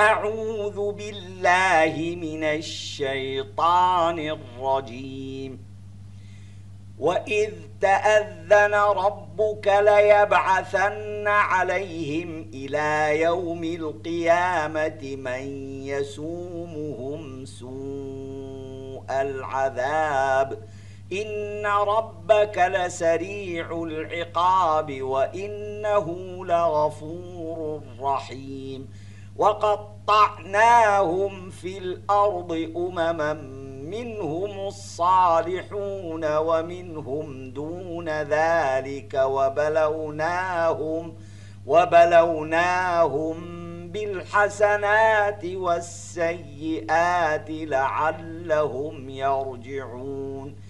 أعوذ بالله من الشيطان الرجيم. وإذ تأذن ربك ليبعثن عليهم إلى يوم القيامة من يسومهم سوء العذاب. إن ربك لسريع العقاب وإنه لغفور رحيم. وقطعناهم في الأرض أمما منهم الصالحون ومنهم دون ذلك وبلوناهم وبلوناهم بالحسنات والسيئات لعلهم يرجعون.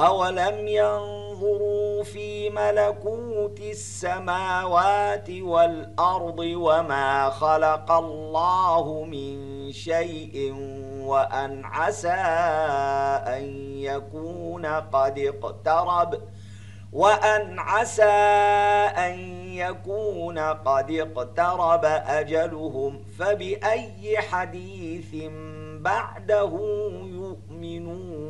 أولم ينظروا في ملكوت السماوات والأرض وما خلق الله من شيء وأن عسى أن يكون قد اقترب وأن عسى أن يكون قد اقترب أجلهم فبأي حديث بعده يؤمنون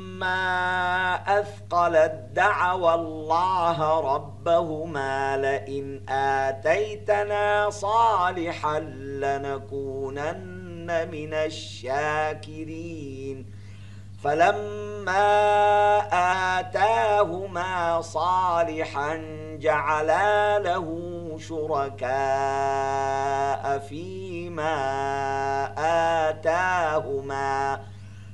أثقلت دعوى الله ربهما لئن آتيتنا صالحا لنكونن من الشاكرين فلما آتاهما صالحا جعلا له شركاء فيما آتاهما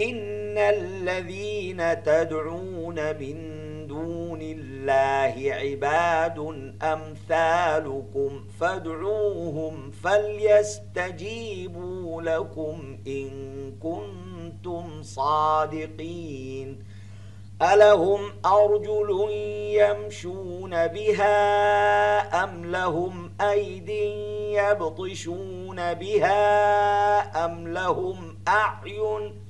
إن الذين تدعون من دون الله عباد أمثالكم فادعوهم فليستجيبوا لكم إن كنتم صادقين ألهم أرجل يمشون بها أم لهم أيد يبطشون بها أم لهم أعين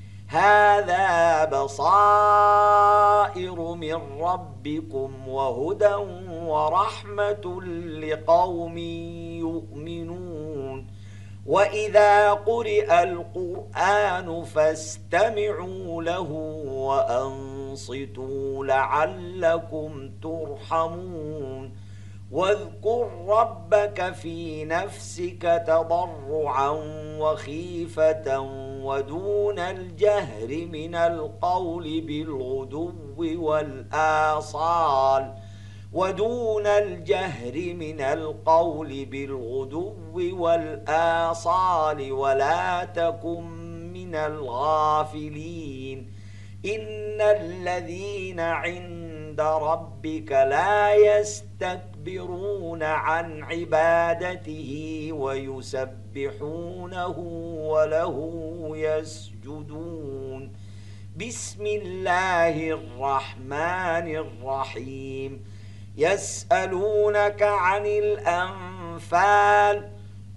هذا بصائر من ربكم وهدى ورحمة لقوم يؤمنون. وإذا قرئ القرآن فاستمعوا له وأنصتوا لعلكم ترحمون. واذكر ربك في نفسك تضرعا وخيفة ودون الجهر من القول بالغدو والآصال ودون الجهر من القول بالغدو والآصال ولا تكن من الغافلين. إن الذين عند ربك لا يستكبرون عن عبادته ويسبحونه وله يسجدون بسم الله الرحمن الرحيم يسألونك عن الأنفال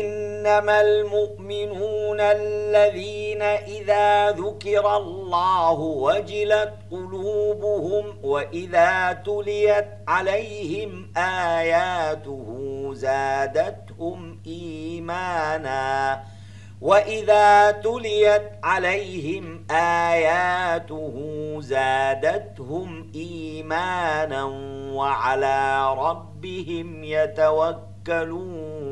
إنما المؤمنون الذين إذا ذكر الله وجلت قلوبهم وإذا تليت عليهم آياته زادتهم إيمانا وإذا تليت عليهم آياته زادتهم إيمانا وعلى ربهم يتوكلون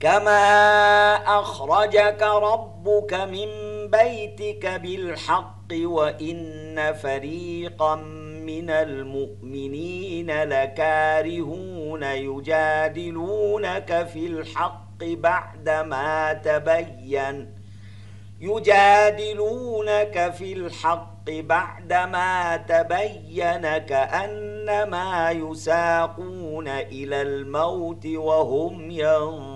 كما أخرجك ربك من بيتك بالحق وإن فريقا من المؤمنين لكارهون يجادلونك في الحق بعدما تبين يجادلونك في الحق بعدما تبين كأنما يساقون إلى الموت وهم ينظرون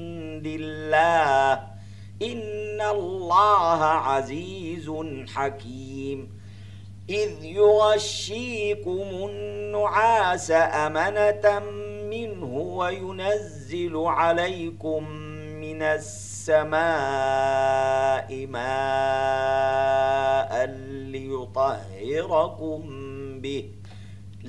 الله إن الله عزيز حكيم. إذ يغشيكم النعاس أمنة منه وينزل عليكم من السماء ماء ليطهركم به.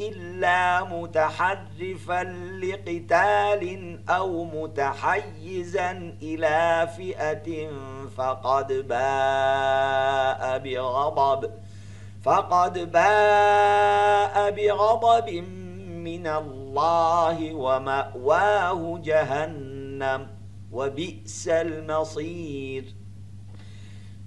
إلا متحرفا لقتال أو متحيزا إلى فئة فقد باء بغضب فقد باء بغضب من الله ومأواه جهنم وبئس المصير.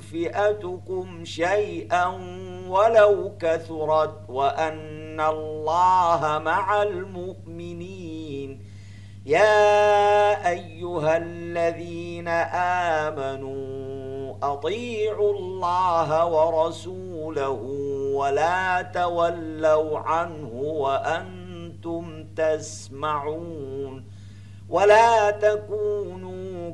فئتكم شيئا ولو كثرت وأن الله مع المؤمنين. يا أيها الذين آمنوا أطيعوا الله ورسوله ولا تولوا عنه وأنتم تسمعون. ولا تكونوا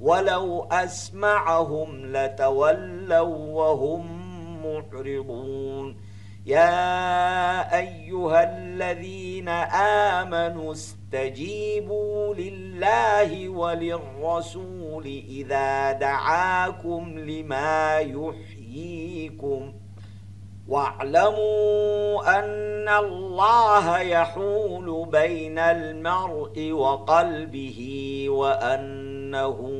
ولو أسمعهم لتولوا وهم معرضون. يا أيها الذين آمنوا استجيبوا لله وللرسول إذا دعاكم لما يحييكم. واعلموا أن الله يحول بين المرء وقلبه وأنه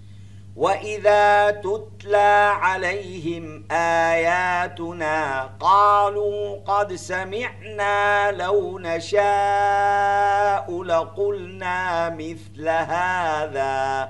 وإذا تتلى عليهم آياتنا قالوا قد سمعنا لو نشاء لقلنا مثل هذا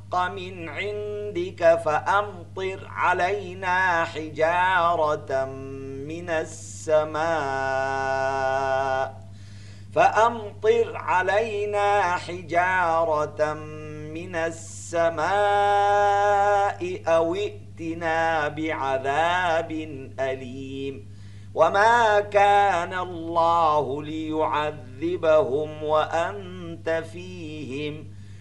الحق من عندك فأمطر علينا حجارة من السماء. فأمطر علينا حجارة من السماء أو ائتنا بعذاب أليم. وما كان الله ليعذبهم وأنت فيهم.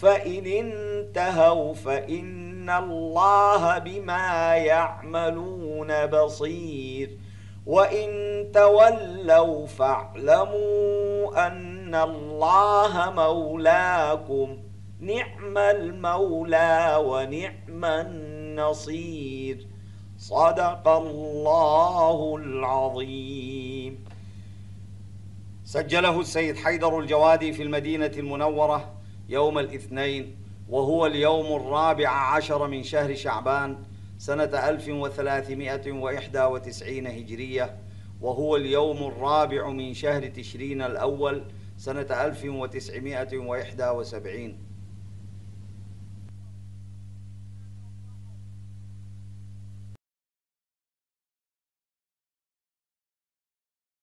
فإن انتهوا فإن إن الله بما يعملون بصير وإن تولوا فاعلموا أن الله مولاكم نعم المولى ونعم النصير صدق الله العظيم. سجله السيد حيدر الجوادي في المدينة المنورة يوم الاثنين وهو اليوم الرابع عشر من شهر شعبان سنة 1391 هجرية وهو اليوم الرابع من شهر تشرين الأول سنة 1971